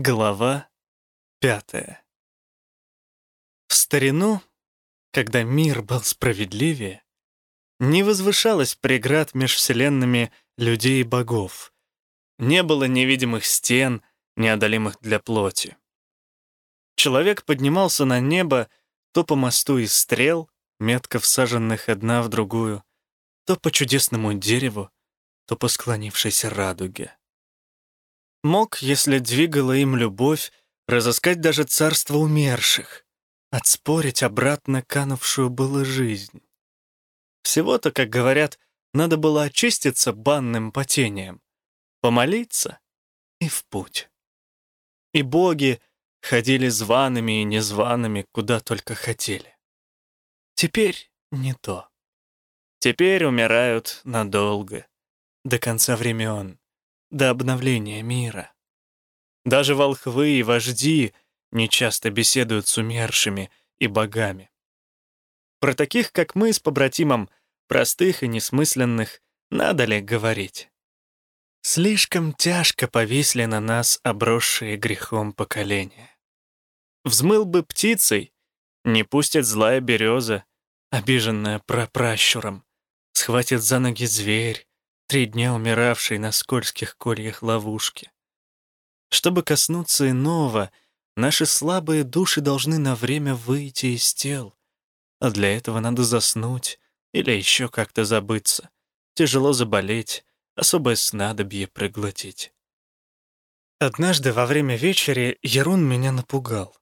Глава пятая. В старину, когда мир был справедливее, не возвышалась преград меж вселенными людей и богов. Не было невидимых стен, неодолимых для плоти. Человек поднимался на небо то по мосту из стрел, метко всаженных одна в другую, то по чудесному дереву, то по склонившейся радуге. Мог, если двигала им любовь, разыскать даже царство умерших, отспорить обратно канувшую было жизнь. Всего-то, как говорят, надо было очиститься банным потением, помолиться и в путь. И боги ходили зваными и незваными, куда только хотели. Теперь не то. Теперь умирают надолго, до конца времен, до обновления мира. Даже волхвы и вожди нечасто беседуют с умершими и богами. Про таких, как мы с побратимом, простых и несмысленных, надо ли говорить? Слишком тяжко повисли на нас обросшие грехом поколения. Взмыл бы птицей, не пустит злая береза, обиженная прапращуром, схватит за ноги зверь, три дня умиравший на скользких кольях ловушки. Чтобы коснуться иного, наши слабые души должны на время выйти из тел, а для этого надо заснуть или еще как-то забыться, тяжело заболеть, особое снадобье проглотить. Однажды во время вечери Ярун меня напугал.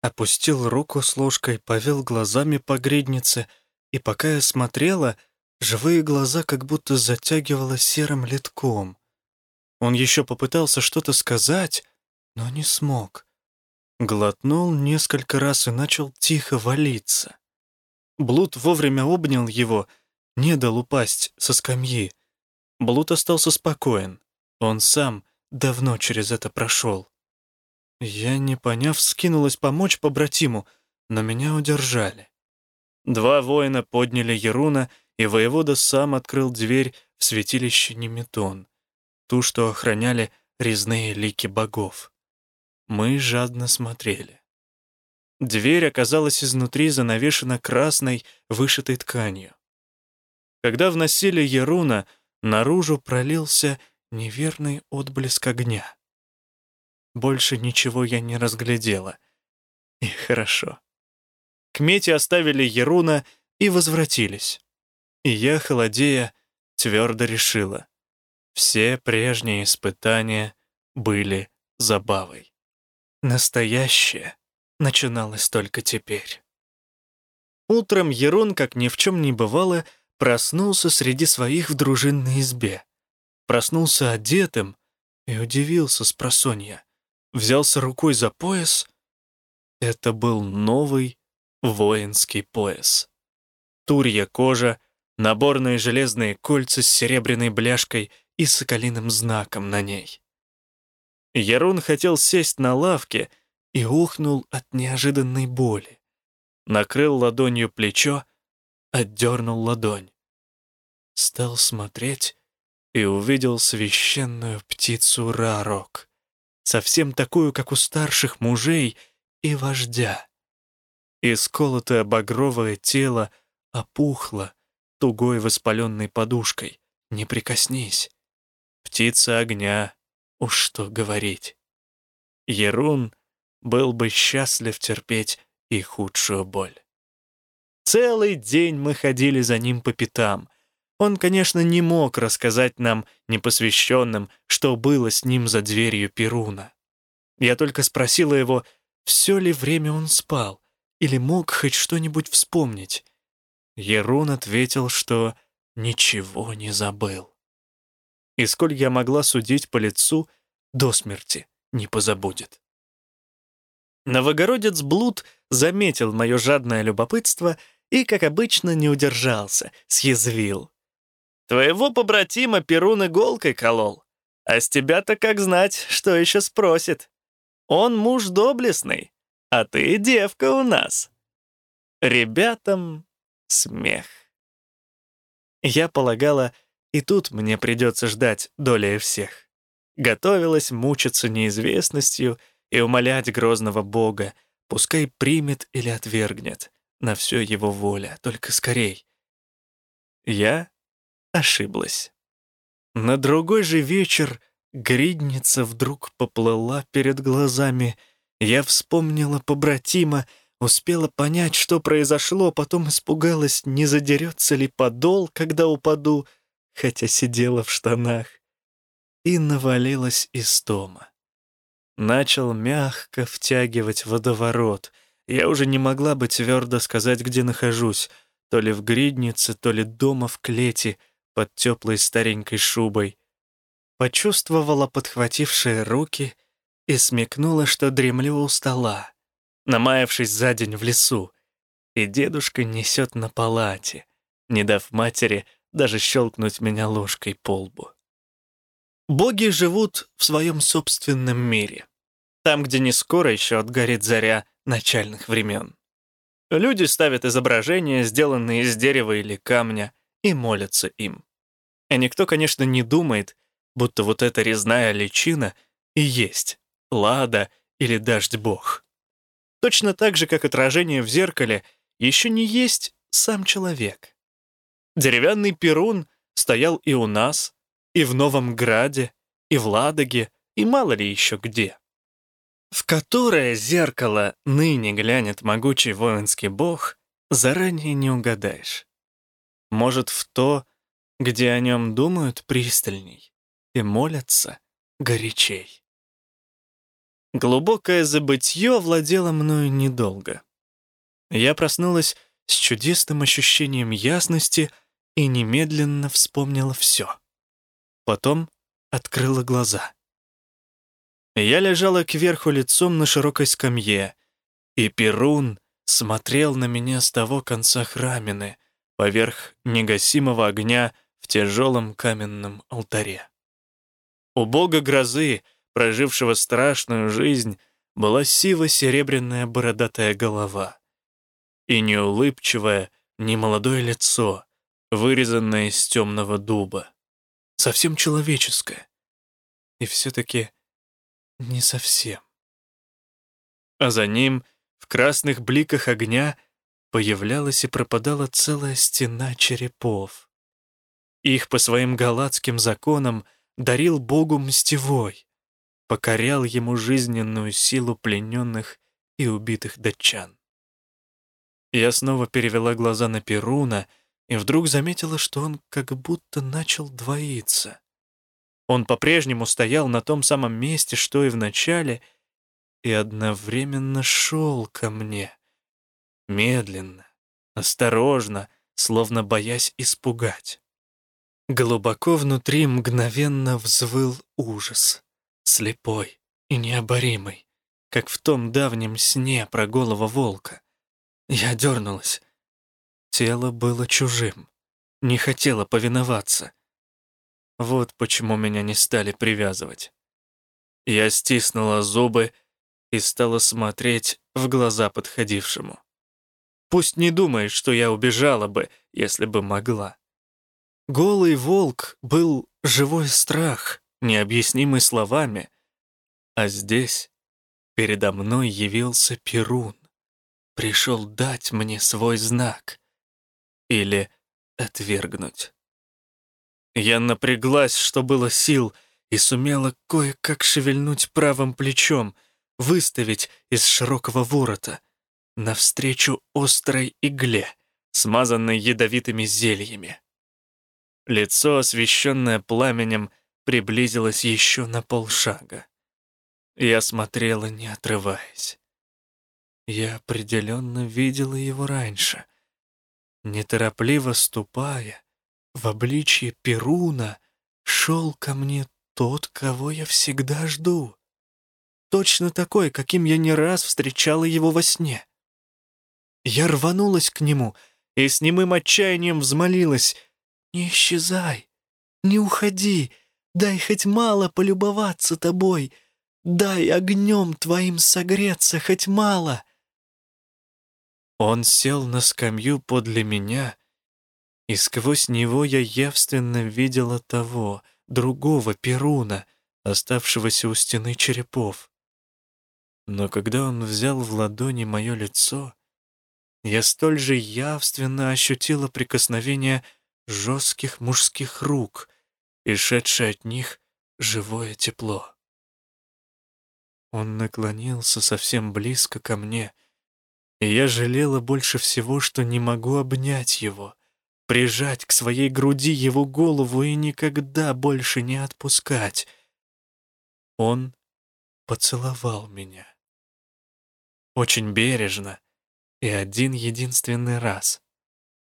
Опустил руку с ложкой, повел глазами по гриднице, и пока я смотрела, живые глаза как будто затягивало серым литком. Он еще попытался что-то сказать, но не смог. Глотнул несколько раз и начал тихо валиться. Блуд вовремя обнял его, не дал упасть со скамьи. Блуд остался спокоен. Он сам давно через это прошел. Я, не поняв, скинулась помочь побратиму, но меня удержали. Два воина подняли Еруна, и воевода сам открыл дверь в святилище Неметон, ту, что охраняли резные лики богов. Мы жадно смотрели. Дверь оказалась изнутри занавешена красной, вышитой тканью. Когда вносили Еруна, наружу пролился неверный отблеск огня. Больше ничего я не разглядела. И хорошо. К Мете оставили Еруна и возвратились. И я, холодея, твердо решила. Все прежние испытания были забавой. Настоящее начиналось только теперь. Утром Ерун, как ни в чем не бывало, проснулся среди своих в дружинной избе. Проснулся одетым и удивился с просонья взялся рукой за пояс. Это был новый воинский пояс. Турья кожа, наборные железные кольца с серебряной бляшкой и соколиным знаком на ней. Ярун хотел сесть на лавке и ухнул от неожиданной боли. Накрыл ладонью плечо, отдернул ладонь. Стал смотреть и увидел священную птицу Рарок совсем такую, как у старших мужей и вождя. Исколотое багровое тело опухло тугой воспаленной подушкой. Не прикоснись. Птица огня, уж что говорить. Ерун был бы счастлив терпеть и худшую боль. Целый день мы ходили за ним по пятам. Он, конечно, не мог рассказать нам, непосвященным, что было с ним за дверью Перуна. Я только спросила его, все ли время он спал, или мог хоть что-нибудь вспомнить. Ерун ответил, что ничего не забыл. И сколь я могла судить по лицу, до смерти не позабудет. Новогородец Блуд заметил мое жадное любопытство и, как обычно, не удержался, съязвил. Твоего побратима Перун иголкой колол. А с тебя-то как знать, что еще спросит. Он муж доблестный, а ты девка у нас. Ребятам смех. Я полагала, и тут мне придется ждать доли всех. Готовилась мучиться неизвестностью и умолять грозного бога, пускай примет или отвергнет, на все его воля, только скорей. Я ошиблась. На другой же вечер гридница вдруг поплыла перед глазами. Я вспомнила побратима, успела понять, что произошло, потом испугалась, не задерется ли подол, когда упаду, хотя сидела в штанах. И навалилась истома. Начал мягко втягивать водоворот. Я уже не могла бы твердо сказать, где нахожусь, то ли в гриднице, то ли дома в клете, под теплой старенькой шубой. Почувствовала подхватившие руки и смекнула, что дремлю у стола, намаявшись за день в лесу, и дедушка несет на палате, не дав матери даже щелкнуть меня ложкой по лбу. Боги живут в своем собственном мире, там, где не скоро еще отгорит заря начальных времен. Люди ставят изображения, сделанные из дерева или камня, и молятся им. И никто, конечно, не думает, будто вот эта резная личина и есть Лада или Дождь-бог. Точно так же, как отражение в зеркале, еще не есть сам человек. Деревянный перун стоял и у нас, и в Новом Граде, и в Ладоге, и мало ли еще где. В которое зеркало ныне глянет могучий воинский бог, заранее не угадаешь. Может, в то, где о нем думают пристальней и молятся горячей. Глубокое забытье владело мною недолго. Я проснулась с чудесным ощущением ясности и немедленно вспомнила все. Потом открыла глаза. Я лежала кверху лицом на широкой скамье, и Перун смотрел на меня с того конца храмины, поверх негасимого огня в тяжелом каменном алтаре. У бога грозы, прожившего страшную жизнь, была сиво-серебряная бородатая голова и неулыбчивое, немолодое лицо, вырезанное из темного дуба совсем человеческое. И все-таки не совсем. А за ним, в красных бликах огня, появлялась и пропадала целая стена черепов. Их по своим галатским законам дарил Богу мстевой, покорял ему жизненную силу плененных и убитых датчан. Я снова перевела глаза на Перуна — и вдруг заметила, что он как будто начал двоиться. Он по-прежнему стоял на том самом месте, что и в начале, и одновременно шел ко мне. Медленно, осторожно, словно боясь испугать. Глубоко внутри мгновенно взвыл ужас, слепой и необоримый, как в том давнем сне про голого волка. Я дернулась, Тело было чужим, не хотело повиноваться. Вот почему меня не стали привязывать. Я стиснула зубы и стала смотреть в глаза подходившему. Пусть не думает, что я убежала бы, если бы могла. Голый волк был живой страх, необъяснимый словами, а здесь передо мной явился Перун. Пришел дать мне свой знак или отвергнуть. Я напряглась, что было сил, и сумела кое-как шевельнуть правым плечом, выставить из широкого ворота, навстречу острой игле, смазанной ядовитыми зельями. Лицо, освещенное пламенем, приблизилось еще на полшага. Я смотрела, не отрываясь. Я определенно видела его раньше — Неторопливо ступая, в обличье Перуна, шел ко мне тот, кого я всегда жду. Точно такой, каким я не раз встречала его во сне. Я рванулась к нему и с немым отчаянием взмолилась. «Не исчезай, не уходи, дай хоть мало полюбоваться тобой, дай огнем твоим согреться хоть мало». Он сел на скамью подле меня, и сквозь него я явственно видела того, другого Перуна, оставшегося у стены черепов. Но когда он взял в ладони мое лицо, я столь же явственно ощутила прикосновение жестких мужских рук и шедшее от них живое тепло. Он наклонился совсем близко ко мне, и я жалела больше всего, что не могу обнять его, прижать к своей груди его голову и никогда больше не отпускать. Он поцеловал меня. Очень бережно и один единственный раз,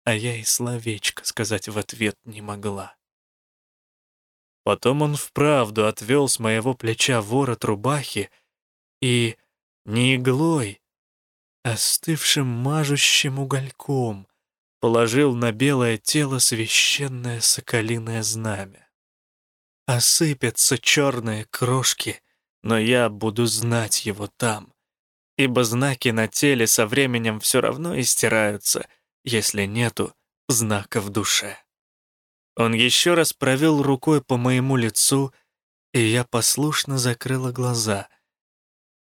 а я и словечко сказать в ответ не могла. Потом он вправду отвел с моего плеча ворот рубахи и не иглой, а остывшим мажущим угольком положил на белое тело священное соколиное знамя. Осыпятся черные крошки, но я буду знать его там, ибо знаки на теле со временем все равно истираются, если нету знака в душе. Он еще раз провел рукой по моему лицу, и я послушно закрыла глаза —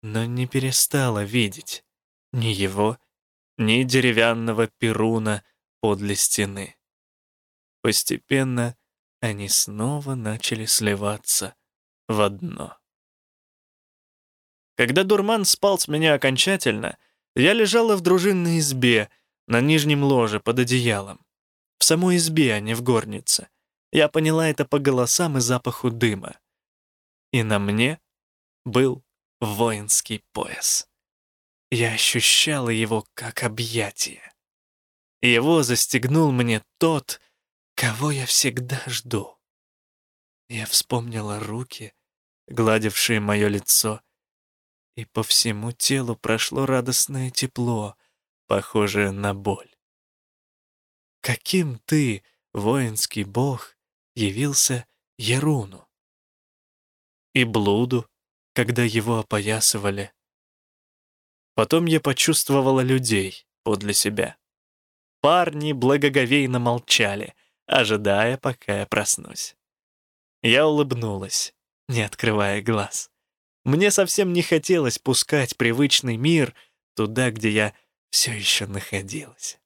но не перестала видеть ни его, ни деревянного перуна подле стены. Постепенно они снова начали сливаться в одно. Когда дурман спал с меня окончательно, я лежала в дружинной избе, на нижнем ложе под одеялом. В самой избе, а не в горнице. Я поняла это по голосам и запаху дыма. И на мне был воинский пояс. Я ощущала его как объятие. Его застегнул мне тот, кого я всегда жду. Я вспомнила руки, гладившие мое лицо, и по всему телу прошло радостное тепло, похожее на боль. Каким ты, воинский бог, явился Еруну? И блуду, когда его опоясывали. Потом я почувствовала людей подле себя. Парни благоговейно молчали, ожидая, пока я проснусь. Я улыбнулась, не открывая глаз. Мне совсем не хотелось пускать привычный мир туда, где я все еще находилась.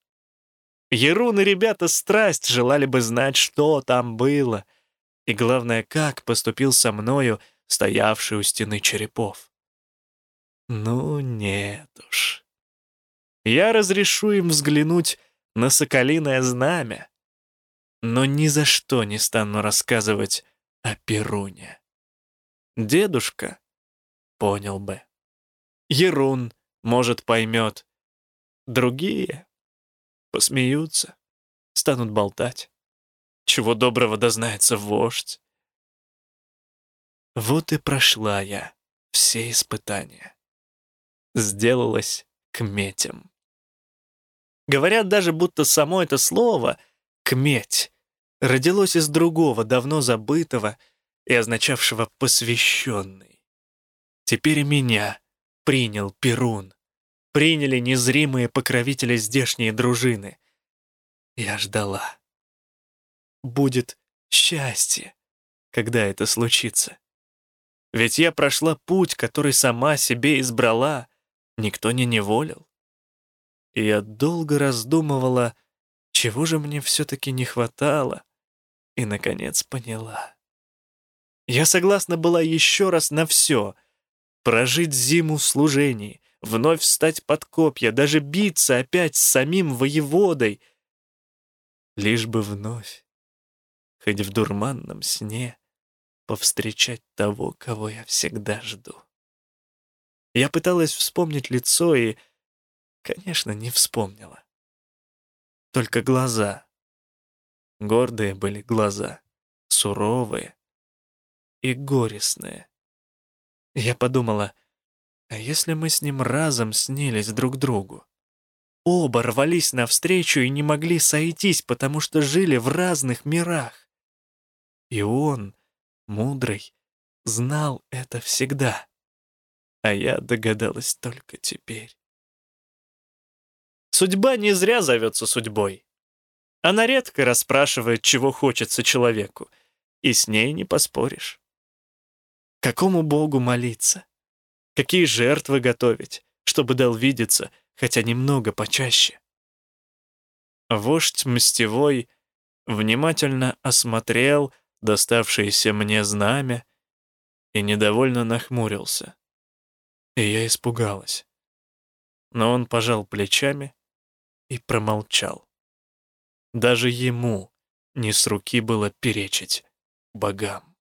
Ерун и ребята страсть желали бы знать, что там было, и главное, как поступил со мною стоявший у стены черепов. Ну нет уж. Я разрешу им взглянуть на соколиное знамя, но ни за что не стану рассказывать о Перуне. Дедушка понял бы. Ерун, может, поймет. Другие посмеются, станут болтать. Чего доброго дознается вождь. Вот и прошла я все испытания. Сделалась кметем. Говорят даже, будто само это слово «кметь» родилось из другого, давно забытого и означавшего «посвященный». Теперь меня принял Перун. Приняли незримые покровители здешней дружины. Я ждала. Будет счастье, когда это случится. Ведь я прошла путь, который сама себе избрала, никто не неволил. И я долго раздумывала, чего же мне все-таки не хватало, и, наконец, поняла. Я согласна была еще раз на все — прожить зиму в служении, вновь встать под копья, даже биться опять с самим воеводой, лишь бы вновь, хоть в дурманном сне, повстречать того, кого я всегда жду. Я пыталась вспомнить лицо и, конечно, не вспомнила. Только глаза. Гордые были глаза, суровые и горестные. Я подумала, а если мы с ним разом снились друг другу? Оба рвались навстречу и не могли сойтись, потому что жили в разных мирах. И он мудрый, знал это всегда. А я догадалась только теперь. Судьба не зря зовется судьбой. Она редко расспрашивает, чего хочется человеку, и с ней не поспоришь. Какому богу молиться? Какие жертвы готовить, чтобы дал видеться хотя немного почаще. Вождь мстевой внимательно осмотрел доставшееся мне знамя и недовольно нахмурился. И я испугалась. Но он пожал плечами и промолчал. Даже ему не с руки было перечить богам.